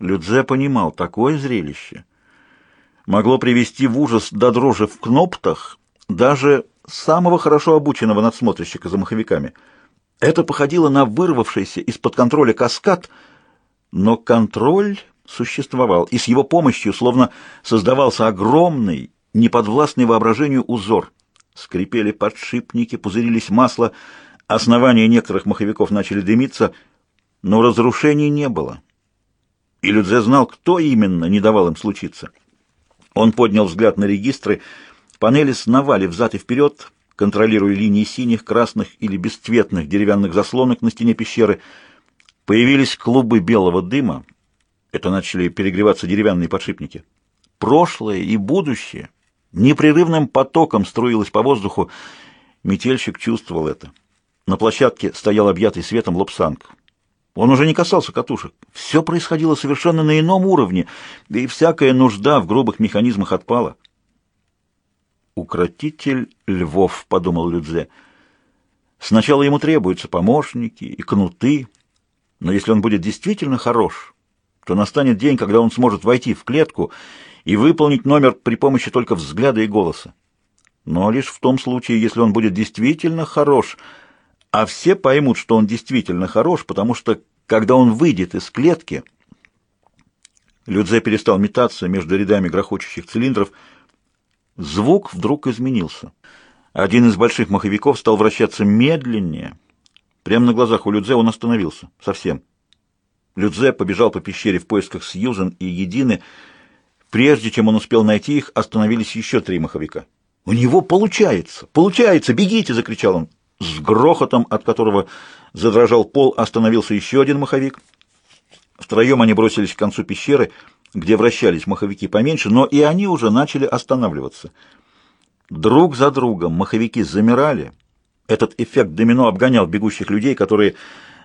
Людзе понимал, такое зрелище могло привести в ужас до дрожи в кноптах даже самого хорошо обученного надсмотрщика за маховиками. Это походило на вырвавшийся из-под контроля каскад, но контроль существовал, и с его помощью словно создавался огромный, неподвластный воображению узор. Скрипели подшипники, пузырились масло, основания некоторых маховиков начали дымиться, но разрушений не было. И Людзе знал, кто именно не давал им случиться. Он поднял взгляд на регистры, панели сновали взад и вперед, контролируя линии синих, красных или бесцветных деревянных заслонок на стене пещеры. Появились клубы белого дыма, это начали перегреваться деревянные подшипники. Прошлое и будущее непрерывным потоком струилось по воздуху. Метельщик чувствовал это. На площадке стоял объятый светом лобсанг. Он уже не касался катушек. Все происходило совершенно на ином уровне, и всякая нужда в грубых механизмах отпала. «Укротитель львов», — подумал Людзе. «Сначала ему требуются помощники и кнуты, но если он будет действительно хорош, то настанет день, когда он сможет войти в клетку и выполнить номер при помощи только взгляда и голоса. Но лишь в том случае, если он будет действительно хорош, а все поймут, что он действительно хорош, потому что, когда он выйдет из клетки... Людзе перестал метаться между рядами грохочущих цилиндров. Звук вдруг изменился. Один из больших маховиков стал вращаться медленнее. Прямо на глазах у Людзе он остановился. Совсем. Людзе побежал по пещере в поисках Сьюзен и Едины. Прежде чем он успел найти их, остановились еще три маховика. «У него получается! Получается! Бегите!» — закричал он. С грохотом, от которого задрожал пол, остановился еще один маховик. Втроем они бросились к концу пещеры, где вращались маховики поменьше, но и они уже начали останавливаться. Друг за другом маховики замирали. Этот эффект домино обгонял бегущих людей, которые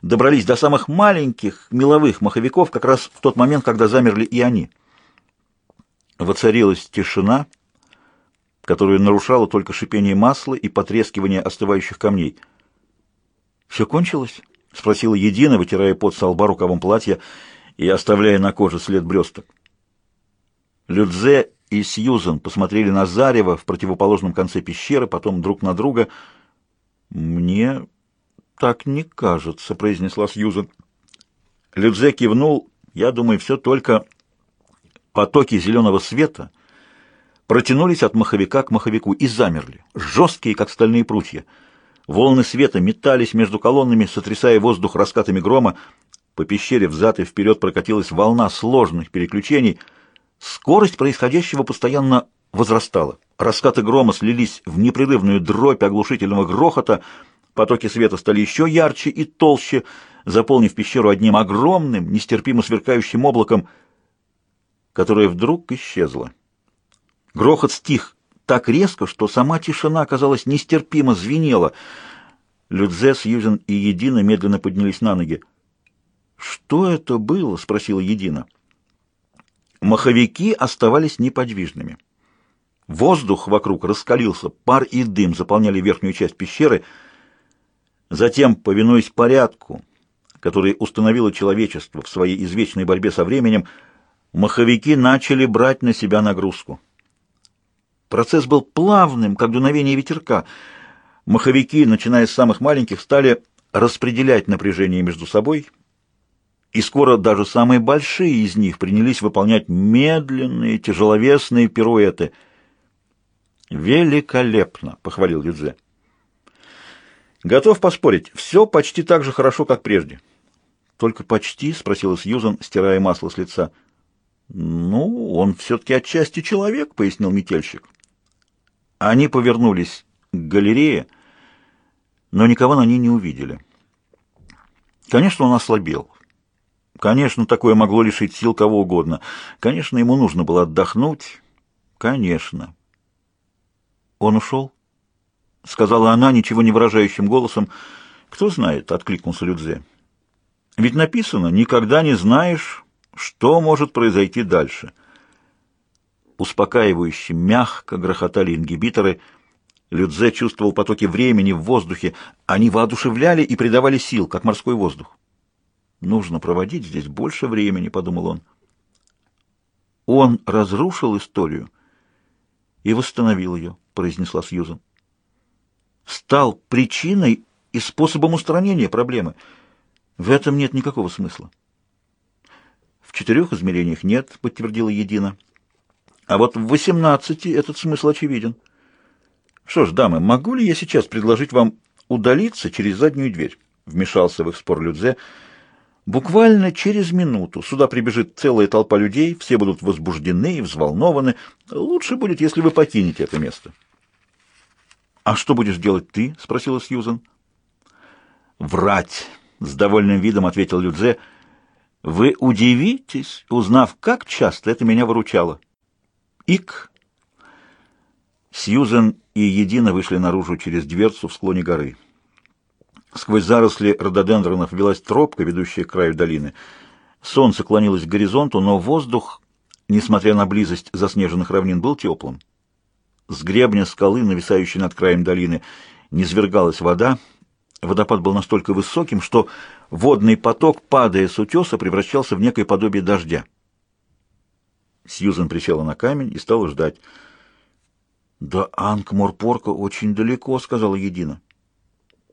добрались до самых маленьких меловых маховиков как раз в тот момент, когда замерли и они. Воцарилась тишина, которую нарушало только шипение масла и потрескивание остывающих камней. «Все кончилось?» — спросила Едина, вытирая пот со лба рукавом платья и оставляя на коже след блесток. Людзе и Сьюзен посмотрели на зарево в противоположном конце пещеры, потом друг на друга. «Мне так не кажется», — произнесла Сьюзен. Людзе кивнул. «Я думаю, все только потоки зеленого света протянулись от маховика к маховику и замерли, жесткие, как стальные прутья. Волны света метались между колоннами, сотрясая воздух раскатами грома. По пещере взад и вперед прокатилась волна сложных переключений. Скорость происходящего постоянно возрастала. Раскаты грома слились в непрерывную дробь оглушительного грохота — Потоки света стали еще ярче и толще, заполнив пещеру одним огромным, нестерпимо сверкающим облаком, которое вдруг исчезло. Грохот стих так резко, что сама тишина, казалось, нестерпимо звенела. Людзе, Сьюзен и Едина медленно поднялись на ноги. «Что это было?» — спросила Едина. Маховики оставались неподвижными. Воздух вокруг раскалился, пар и дым заполняли верхнюю часть пещеры — Затем, повинуясь порядку, который установило человечество в своей извечной борьбе со временем, маховики начали брать на себя нагрузку. Процесс был плавным, как дуновение ветерка. Маховики, начиная с самых маленьких, стали распределять напряжение между собой, и скоро даже самые большие из них принялись выполнять медленные, тяжеловесные пируэты. «Великолепно!» — похвалил Юдзе. Готов поспорить, все почти так же хорошо, как прежде. Только почти, спросила Сьюзан, стирая масло с лица. Ну, он все-таки отчасти человек, пояснил метельщик. Они повернулись к галерее, но никого на ней не увидели. Конечно, он ослабел. Конечно, такое могло лишить сил кого угодно. Конечно, ему нужно было отдохнуть. Конечно. Он ушел? — сказала она ничего не выражающим голосом. «Кто знает?» — откликнулся Людзе. «Ведь написано, никогда не знаешь, что может произойти дальше». Успокаивающе, мягко грохотали ингибиторы. Людзе чувствовал потоки времени в воздухе. Они воодушевляли и придавали сил, как морской воздух. «Нужно проводить здесь больше времени», — подумал он. Он разрушил историю и восстановил ее, произнесла Сьюзан. Стал причиной и способом устранения проблемы. В этом нет никакого смысла. В четырех измерениях нет, подтвердила Едина. А вот в восемнадцати этот смысл очевиден. Что ж, дамы, могу ли я сейчас предложить вам удалиться через заднюю дверь? Вмешался в их спор Людзе. Буквально через минуту сюда прибежит целая толпа людей, все будут возбуждены и взволнованы. Лучше будет, если вы покинете это место. «А что будешь делать ты?» — спросила Сьюзан. «Врать!» — с довольным видом ответил Людзе. «Вы удивитесь, узнав, как часто это меня выручало». «Ик!» Сьюзен и Едина вышли наружу через дверцу в склоне горы. Сквозь заросли рододендронов велась тропка, ведущая к краю долины. Солнце клонилось к горизонту, но воздух, несмотря на близость заснеженных равнин, был теплым. С гребня скалы, нависающей над краем долины, низвергалась вода. Водопад был настолько высоким, что водный поток, падая с утеса, превращался в некое подобие дождя. Сьюзен присела на камень и стала ждать. «Да Анкморпорка очень далеко», — сказала Едина.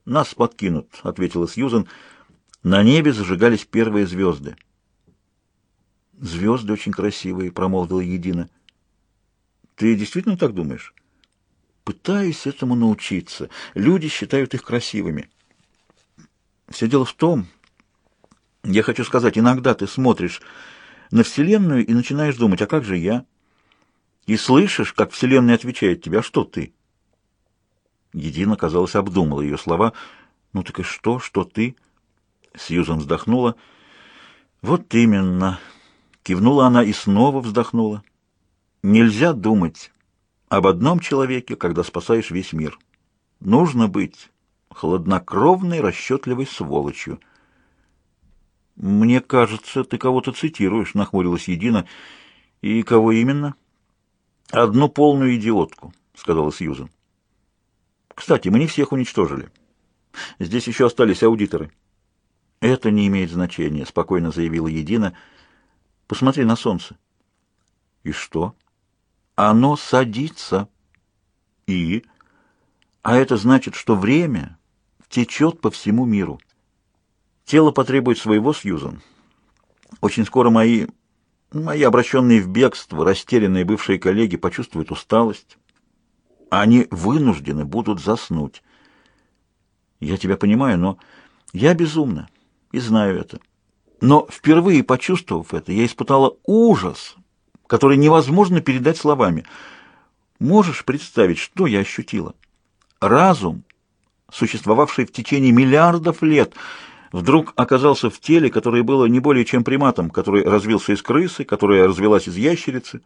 «Нас подкинут», — ответила Сьюзен. На небе зажигались первые звезды. «Звезды очень красивые», — промолвила Едина. «Ты действительно так думаешь?» «Пытаюсь этому научиться. Люди считают их красивыми». «Все дело в том, я хочу сказать, иногда ты смотришь на Вселенную и начинаешь думать, а как же я?» И слышишь, как Вселенная отвечает тебе, а что ты? Едина, казалось, обдумала ее слова. «Ну так и что? Что ты?» Сьюзан вздохнула. «Вот именно!» Кивнула она и снова вздохнула. «Нельзя думать об одном человеке, когда спасаешь весь мир. Нужно быть хладнокровной, расчетливой сволочью». «Мне кажется, ты кого-то цитируешь», — нахмурилась Едина. «И кого именно?» «Одну полную идиотку», — сказала Сьюзен. «Кстати, мы не всех уничтожили. Здесь еще остались аудиторы». «Это не имеет значения», — спокойно заявила Едина. «Посмотри на солнце». «И что?» «Оно садится». «И?» «А это значит, что время течет по всему миру. Тело потребует своего, Сьюзен. Очень скоро мои Мои обращенные в бегство, растерянные бывшие коллеги почувствуют усталость. Они вынуждены будут заснуть. Я тебя понимаю, но я безумна и знаю это. Но впервые почувствовав это, я испытала ужас, который невозможно передать словами. Можешь представить, что я ощутила? Разум, существовавший в течение миллиардов лет, вдруг оказался в теле, которое было не более чем приматом, который развился из крысы, которая развелась из ящерицы.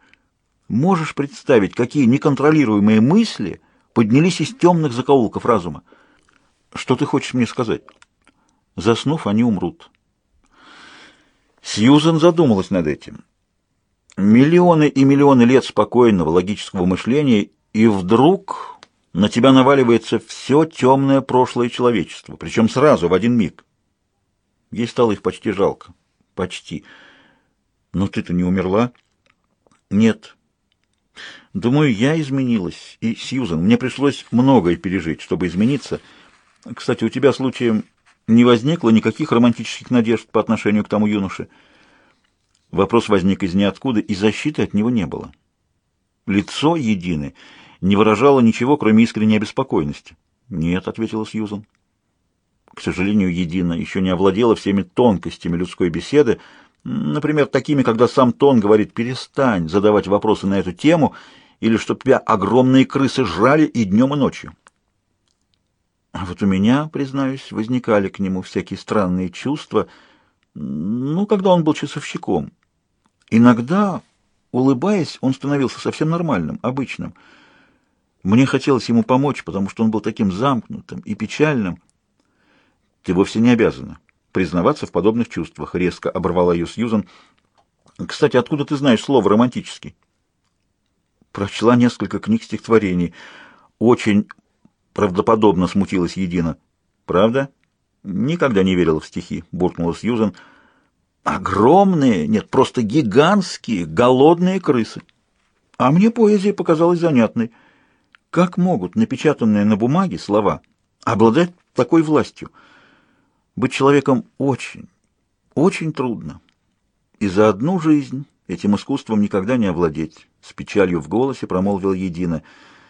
Можешь представить, какие неконтролируемые мысли поднялись из темных закоулков разума? Что ты хочешь мне сказать? Заснув, они умрут. Сьюзен задумалась над этим. Миллионы и миллионы лет спокойного логического мышления, и вдруг на тебя наваливается все темное прошлое человечества, причем сразу, в один миг. Ей стало их почти жалко. Почти. Но ты-то не умерла? Нет. Думаю, я изменилась. И, Сьюзан, мне пришлось многое пережить, чтобы измениться. Кстати, у тебя случаем не возникло никаких романтических надежд по отношению к тому юноше? Вопрос возник из ниоткуда, и защиты от него не было. Лицо единое не выражало ничего, кроме искренней обеспокоенности. «Нет», — ответила Сьюзан к сожалению, едино, еще не овладела всеми тонкостями людской беседы, например, такими, когда сам Тон говорит «перестань задавать вопросы на эту тему» или что тебя огромные крысы жрали и днем, и ночью. А вот у меня, признаюсь, возникали к нему всякие странные чувства, ну, когда он был часовщиком. Иногда, улыбаясь, он становился совсем нормальным, обычным. Мне хотелось ему помочь, потому что он был таким замкнутым и печальным, ты вовсе не обязана признаваться в подобных чувствах, резко оборвала ее Сьюзан. Кстати, откуда ты знаешь слово романтический? Прочла несколько книг стихотворений. Очень правдоподобно смутилась Едина. Правда? Никогда не верила в стихи, буркнула Сьюзан. огромные, нет, просто гигантские, голодные крысы. А мне поэзия показалась занятной. Как могут напечатанные на бумаге слова обладать такой властью? Быть человеком очень, очень трудно. И за одну жизнь этим искусством никогда не овладеть. С печалью в голосе промолвил Едино.